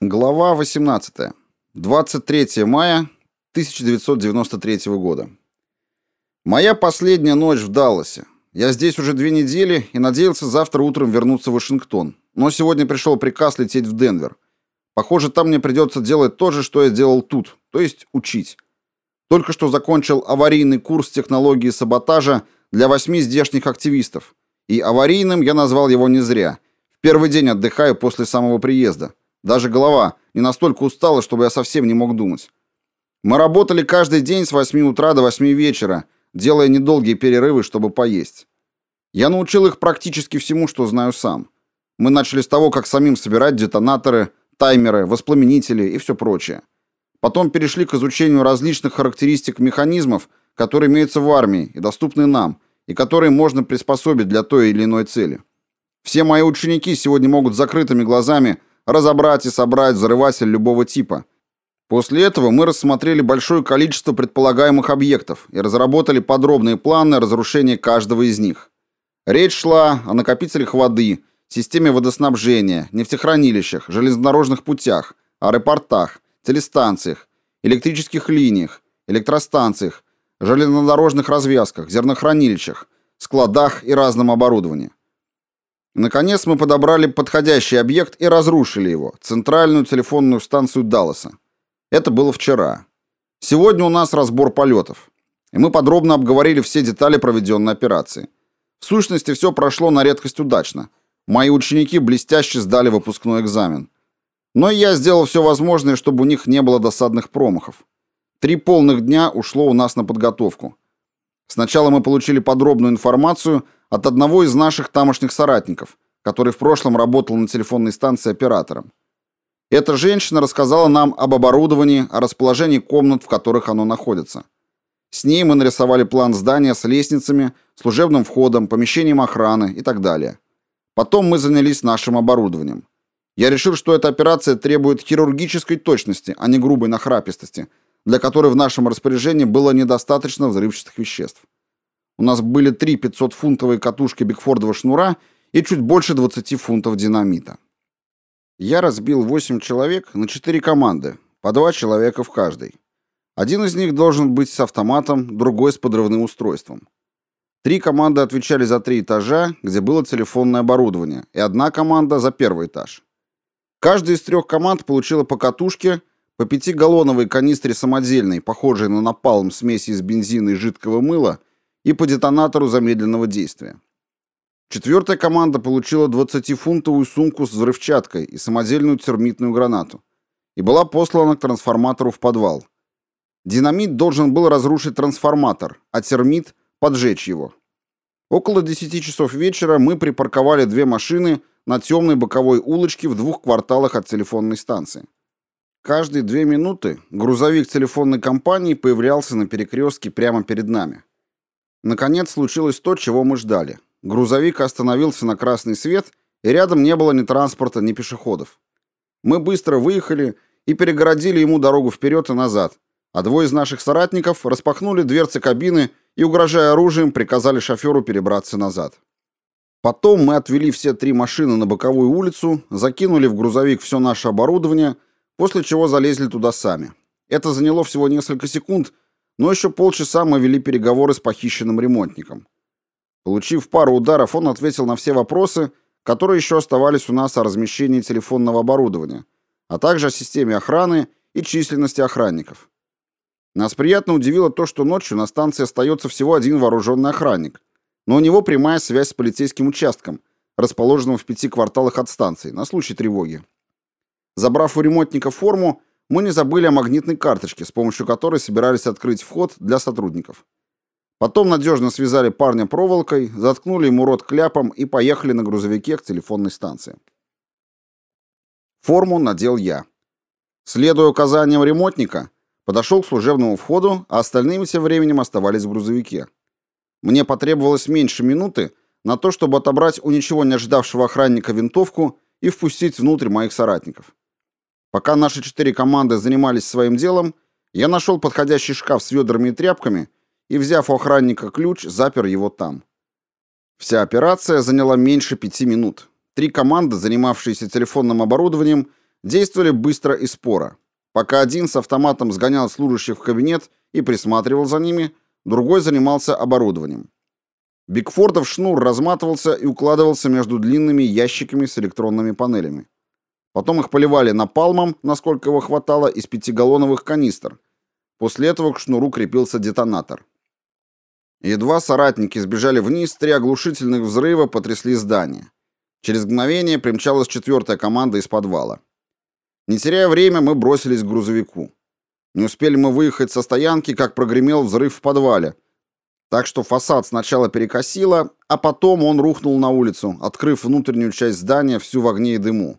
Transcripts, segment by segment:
Глава 18. 23 мая 1993 года. Моя последняя ночь в Далласе. Я здесь уже две недели и надеялся завтра утром вернуться в Вашингтон. Но сегодня пришел приказ лететь в Денвер. Похоже, там мне придется делать то же, что я делал тут, то есть учить. Только что закончил аварийный курс технологии саботажа для восьми здешних активистов. И аварийным я назвал его не зря. В первый день отдыхаю после самого приезда. Даже голова не настолько устала, чтобы я совсем не мог думать. Мы работали каждый день с 8 утра до 8 вечера, делая недолгие перерывы, чтобы поесть. Я научил их практически всему, что знаю сам. Мы начали с того, как самим собирать детонаторы, таймеры, воспламенители и все прочее. Потом перешли к изучению различных характеристик механизмов, которые имеются в армии и доступны нам, и которые можно приспособить для той или иной цели. Все мои ученики сегодня могут закрытыми глазами разобрать и собрать взрыватель любого типа. После этого мы рассмотрели большое количество предполагаемых объектов и разработали подробные планы разрушения каждого из них. Речь шла о накопителях воды, системе водоснабжения, нефтехранилищах, железнодорожных путях, аэропортах, телестанциях, электрических линиях, электростанциях, железнодорожных развязках, зернохранилищах, складах и разном оборудовании. Наконец мы подобрали подходящий объект и разрушили его, центральную телефонную станцию Далласа. Это было вчера. Сегодня у нас разбор полетов. И мы подробно обговорили все детали проведенной операции. В сущности, все прошло на редкость удачно. Мои ученики блестяще сдали выпускной экзамен. Но я сделал все возможное, чтобы у них не было досадных промахов. Три полных дня ушло у нас на подготовку. Сначала мы получили подробную информацию от одного из наших тамошних соратников, который в прошлом работал на телефонной станции оператором. Эта женщина рассказала нам об оборудовании, о расположении комнат, в которых оно находится. С ней мы нарисовали план здания с лестницами, служебным входом, помещением охраны и так далее. Потом мы занялись нашим оборудованием. Я решил, что эта операция требует хирургической точности, а не грубой нахрапистости, для которой в нашем распоряжении было недостаточно взрывчатых веществ. У нас были три 500-фунтовые катушки Бигфордова шнура и чуть больше 20 фунтов динамита. Я разбил 8 человек на 4 команды, по 2 человека в каждой. Один из них должен быть с автоматом, другой с подрывным устройством. Три команды отвечали за три этажа, где было телефонное оборудование, и одна команда за первый этаж. Каждая из трех команд получила по катушке, по пятигаллоновой канистре самодельной, похожей на напалм смеси из бензина и жидкого мыла, и по детонатору замедленного действия. Четвертая команда получила 20-фунтовую сумку с взрывчаткой и самодельную термитную гранату и была послана к трансформатору в подвал. Динамит должен был разрушить трансформатор, а термит — поджечь его. Около 10 часов вечера мы припарковали две машины на темной боковой улочке в двух кварталах от телефонной станции. Каждые две минуты грузовик телефонной компании появлялся на перекрестке прямо перед нами. Наконец случилось то, чего мы ждали. Грузовик остановился на красный свет, и рядом не было ни транспорта, ни пешеходов. Мы быстро выехали и перегородили ему дорогу вперед и назад, а двое из наших соратников распахнули дверцы кабины и, угрожая оружием, приказали шоферу перебраться назад. Потом мы отвели все три машины на боковую улицу, закинули в грузовик все наше оборудование, после чего залезли туда сами. Это заняло всего несколько секунд, но еще полчаса мы вели переговоры с похищенным ремонтником. Получив пару ударов, он ответил на все вопросы, которые еще оставались у нас о размещении телефонного оборудования, а также о системе охраны и численности охранников. Нас приятно удивило то, что ночью на станции остается всего один вооруженный охранник, но у него прямая связь с полицейским участком, расположенным в пяти кварталах от станции, на случай тревоги. Забрав у ремонтника форму, мы не забыли о магнитной карточке, с помощью которой собирались открыть вход для сотрудников. Потом надежно связали парня проволокой, заткнули ему рот кляпом и поехали на грузовике к телефонной станции. Форму надел я. Следуя указаниям ремонтника, подошел к служебному входу, а остальные тем временем оставались в грузовике. Мне потребовалось меньше минуты на то, чтобы отобрать у ничего не ожидавшего охранника винтовку и впустить внутрь моих соратников. Пока наши четыре команды занимались своим делом, я нашел подходящий шкаф с ведрами и тряпками и, взяв у охранника ключ, запер его там. Вся операция заняла меньше пяти минут. Три команды, занимавшиеся телефонным оборудованием, действовали быстро и споро. Пока один с автоматом сгонял служащих в кабинет и присматривал за ними, другой занимался оборудованием. Бигфордов шнур разматывался и укладывался между длинными ящиками с электронными панелями. Потом их поливали напалмом, насколько его хватало, из пятигаллоновых канистр. После этого к шнуру крепился детонатор. Едва соратники сбежали вниз, три оглушительных взрыва потрясли здание. Через мгновение примчалась четвертая команда из подвала. Не теряя время, мы бросились к грузовику. Не успели мы выехать со стоянки, как прогремел взрыв в подвале. Так что фасад сначала перекосило, а потом он рухнул на улицу, открыв внутреннюю часть здания всю в огне и дыму.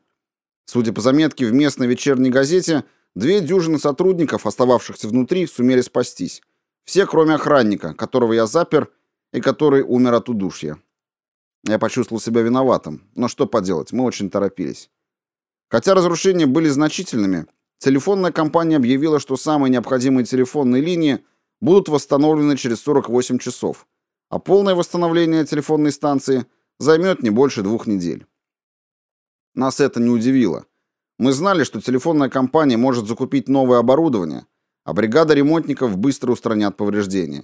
Судя по заметке в местной вечерней газете, две дюжины сотрудников, остававшихся внутри, сумели спастись. Все, кроме охранника, которого я запер и который умер от удушья. Я почувствовал себя виноватым, но что поделать, мы очень торопились. Хотя разрушения были значительными, телефонная компания объявила, что самые необходимые телефонные линии будут восстановлены через 48 часов, а полное восстановление телефонной станции займет не больше двух недель. Нас это не удивило. Мы знали, что телефонная компания может закупить новое оборудование, а бригада ремонтников быстро устранят повреждения.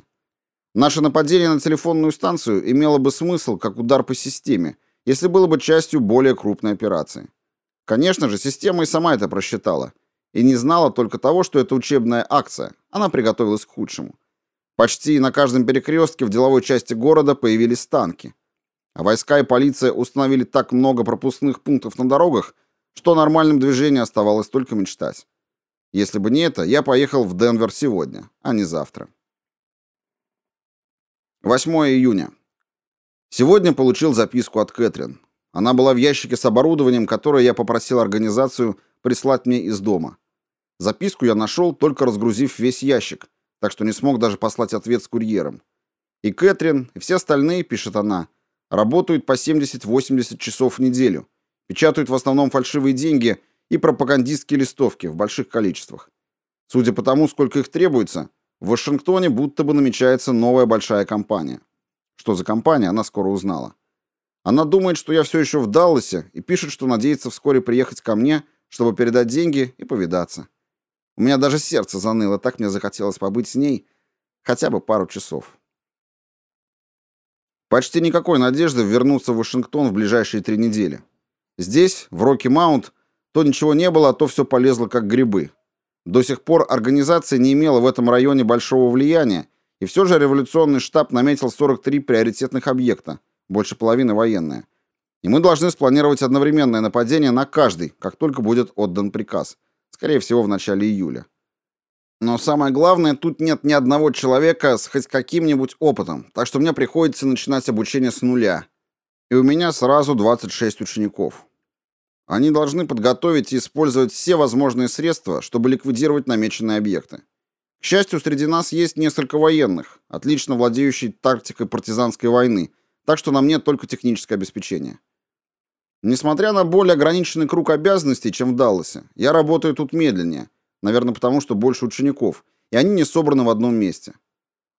Наше нападение на телефонную станцию имело бы смысл как удар по системе, если было бы частью более крупной операции. Конечно же, система и сама это просчитала. И не знала только того, что это учебная акция. Она приготовилась к худшему. Почти на каждом перекрестке в деловой части города появились танки. А войска и полиция установили так много пропускных пунктов на дорогах, что о нормальном оставалось только мечтать. Если бы не это, я поехал в Денвер сегодня, а не завтра. 8 июня. Сегодня получил записку от Кэтрин. Она была в ящике с оборудованием, которое я попросил организацию прислать мне из дома. Записку я нашел, только разгрузив весь ящик, так что не смог даже послать ответ с курьером. И Кэтрин, и все остальные, пишет она, Работают по 70-80 часов в неделю. Печатают в основном фальшивые деньги и пропагандистские листовки в больших количествах. Судя по тому, сколько их требуется, в Вашингтоне будто бы намечается новая большая компания. Что за компания, она скоро узнала. Она думает, что я все еще в Далласе и пишет, что надеется вскоре приехать ко мне, чтобы передать деньги и повидаться. У меня даже сердце заныло, так мне захотелось побыть с ней хотя бы пару часов. Почти никакой надежды вернуться в Вашингтон в ближайшие три недели. Здесь, в Рокки-Маунт, то ничего не было, а то все полезло как грибы. До сих пор организация не имела в этом районе большого влияния, и все же революционный штаб наметил 43 приоритетных объекта, больше половины военные. И мы должны спланировать одновременное нападение на каждый, как только будет отдан приказ, скорее всего, в начале июля. Но самое главное, тут нет ни одного человека с хоть каким-нибудь опытом, так что мне приходится начинать обучение с нуля. И у меня сразу 26 учеников. Они должны подготовить и использовать все возможные средства, чтобы ликвидировать намеченные объекты. К счастью, среди нас есть несколько военных, отлично владеющих тактикой партизанской войны, так что нам нет только техническое обеспечение. Несмотря на более ограниченный круг обязанностей, чем в Далласе, я работаю тут медленнее, Наверное, потому что больше учеников, и они не собраны в одном месте.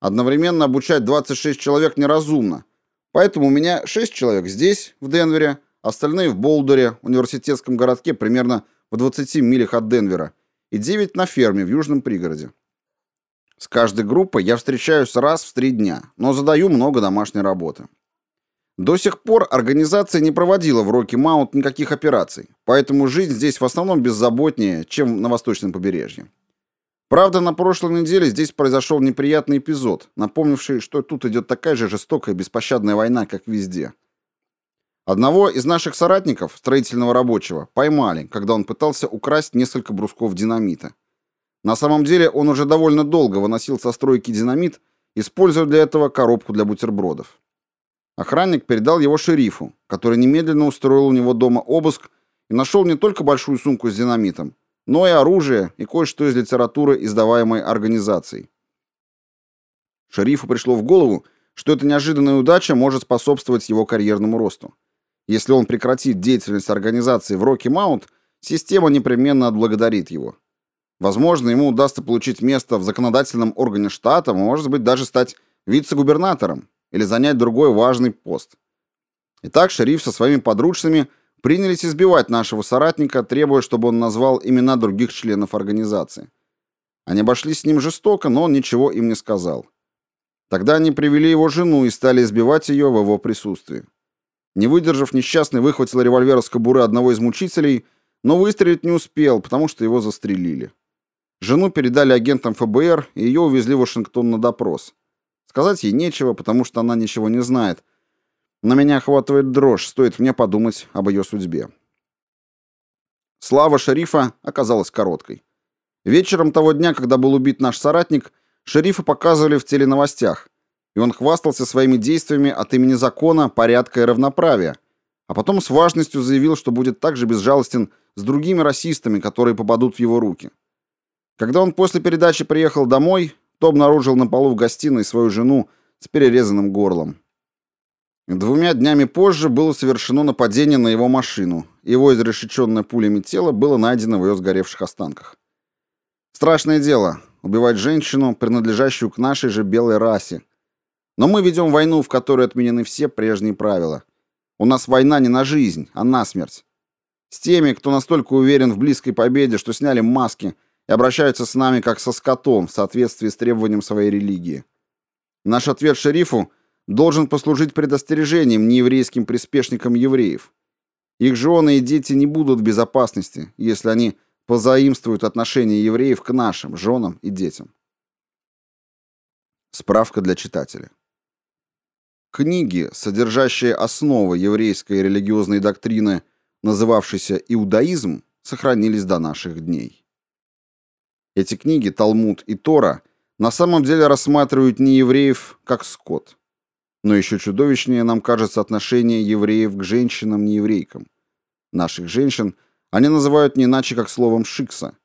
Одновременно обучать 26 человек неразумно. Поэтому у меня 6 человек здесь, в Денвере, остальные в Болдере, университетском городке примерно в 20 милях от Денвера, и 9 на ферме в южном пригороде. С каждой группой я встречаюсь раз в три дня, но задаю много домашней работы. До сих пор организация не проводила в Роки Маунт никаких операций, поэтому жизнь здесь в основном беззаботнее, чем на восточном побережье. Правда, на прошлой неделе здесь произошел неприятный эпизод, напомнивший, что тут идет такая же жестокая беспощадная война, как везде. Одного из наших соратников, строительного рабочего, поймали, когда он пытался украсть несколько брусков динамита. На самом деле он уже довольно долго выносил со стройки динамит, используя для этого коробку для бутербродов. Охранник передал его шерифу, который немедленно устроил у него дома обыск и нашел не только большую сумку с динамитом, но и оружие и кое-что из литературы, издаваемой организацией. Шерифу пришло в голову, что эта неожиданная удача может способствовать его карьерному росту. Если он прекратит деятельность организации в Роки Маунт, система непременно отблагодарит его. Возможно, ему удастся получить место в законодательном органе штата, может быть, даже стать вице-губернатором или занять другой важный пост. Итак, шериф со своими подручными принялись избивать нашего соратника, требуя, чтобы он назвал имена других членов организации. Они обошлись с ним жестоко, но он ничего им не сказал. Тогда они привели его жену и стали избивать ее в его присутствии. Не выдержав, несчастный выхватил револьвер из кобуры одного из мучителей, но выстрелить не успел, потому что его застрелили. Жену передали агентам ФБР, и ее увезли в Вашингтон на допрос. Сказать ей нечего, потому что она ничего не знает. Но меня охватывает дрожь, стоит мне подумать об ее судьбе. Слава шерифа оказалась короткой. Вечером того дня, когда был убит наш соратник, шерифа показывали в теленовостях, и он хвастался своими действиями от имени закона, порядка и равноправия, а потом с важностью заявил, что будет так же безжалостен с другими расистами, которые попадут в его руки. Когда он после передачи приехал домой, то обнаружил на полу в гостиной свою жену с перерезанным горлом. Двумя днями позже было совершено нападение на его машину. Его изрешеченное пулями тело было найдено в ее сгоревших останках. Страшное дело — убивать женщину, принадлежащую к нашей же белой расе. Но мы ведем войну, в которой отменены все прежние правила. У нас война не на жизнь, а на смерть. С теми, кто настолько уверен в близкой победе, что сняли маски — и обращаются с нами как со скотом в соответствии с требованием своей религии. Наш ответ шерифу должен послужить предостережением нееврейским приспешникам евреев. Их жены и дети не будут в безопасности, если они позаимствуют отношение евреев к нашим женам и детям. Справка для читателя. Книги, содержащие основы еврейской религиозной доктрины, называвшейся иудаизм, сохранились до наших дней. Эти книги, Талмуд и Тора, на самом деле рассматривают не евреев как скот. Но еще чудовищнее нам кажется отношение евреев к женщинам-нееврейкам. Наших женщин они называют не иначе как словом «шикса»,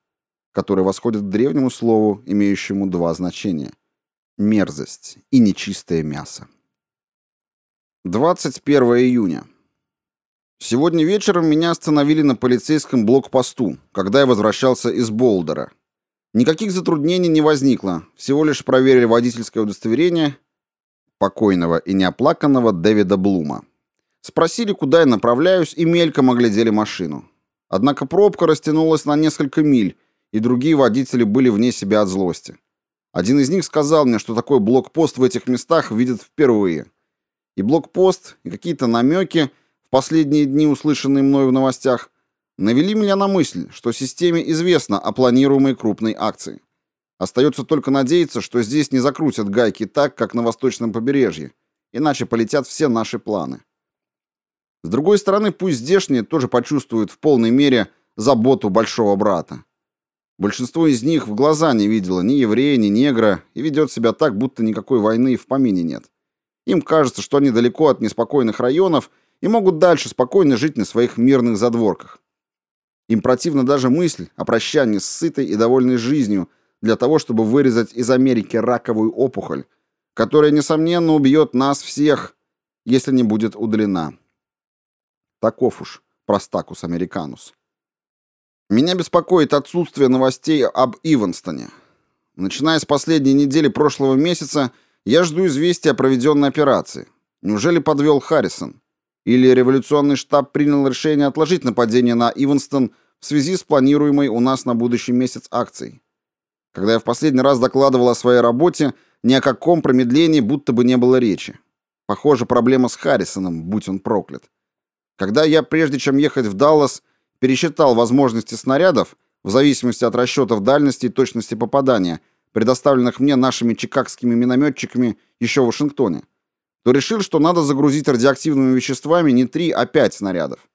которое восходит к древнему слову, имеющему два значения – мерзость и нечистое мясо. 21 июня. Сегодня вечером меня остановили на полицейском блокпосту, когда я возвращался из Болдера, Никаких затруднений не возникло, всего лишь проверили водительское удостоверение покойного и неоплаканного Дэвида Блума. Спросили, куда я направляюсь, и мельком оглядели машину. Однако пробка растянулась на несколько миль, и другие водители были вне себя от злости. Один из них сказал мне, что такой блокпост в этих местах видят впервые. И блокпост, и какие-то намеки, в последние дни услышанные мною в новостях, навели меня на мысль, что системе известно о планируемой крупной акции. Остается только надеяться, что здесь не закрутят гайки так, как на восточном побережье, иначе полетят все наши планы. С другой стороны, пусть здешние тоже почувствуют в полной мере заботу большого брата. Большинство из них в глаза не видело ни еврея, ни негра и ведет себя так, будто никакой войны в помине нет. Им кажется, что они далеко от неспокойных районов и могут дальше спокойно жить на своих мирных задворках. Им противна даже мысль о прощании с сытой и довольной жизнью для того, чтобы вырезать из Америки раковую опухоль, которая, несомненно, убьет нас всех, если не будет удалена. Таков уж простакус американус. Меня беспокоит отсутствие новостей об Иванстоне. Начиная с последней недели прошлого месяца, я жду известия о проведенной операции. Неужели подвел Харрисон? Или революционный штаб принял решение отложить нападение на Иванстон в связи с планируемой у нас на будущий месяц акцией. Когда я в последний раз докладывал о своей работе, ни о каком промедлении будто бы не было речи. Похоже, проблема с Харрисоном, будь он проклят. Когда я, прежде чем ехать в Даллас, пересчитал возможности снарядов, в зависимости от расчетов дальности и точности попадания, предоставленных мне нашими чикагскими минометчиками еще в Вашингтоне, то решил, что надо загрузить радиоактивными веществами не три, а пять снарядов.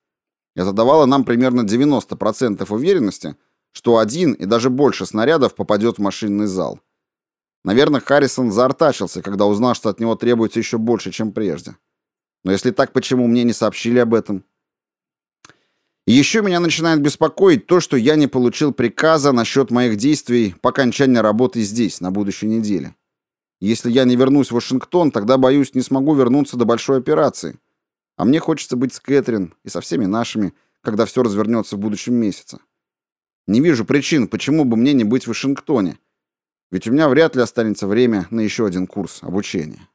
Это давало нам примерно 90% уверенности, что один и даже больше снарядов попадет в машинный зал. Наверное, Харрисон заортачился, когда узнал, что от него требуется еще больше, чем прежде. Но если так, почему мне не сообщили об этом? Еще меня начинает беспокоить то, что я не получил приказа насчет моих действий по окончании работы здесь, на будущей неделе. Если я не вернусь в Вашингтон, тогда, боюсь, не смогу вернуться до большой операции. А мне хочется быть с Кэтрин и со всеми нашими, когда все развернется в будущем месяце. Не вижу причин, почему бы мне не быть в Вашингтоне. Ведь у меня вряд ли останется время на еще один курс обучения.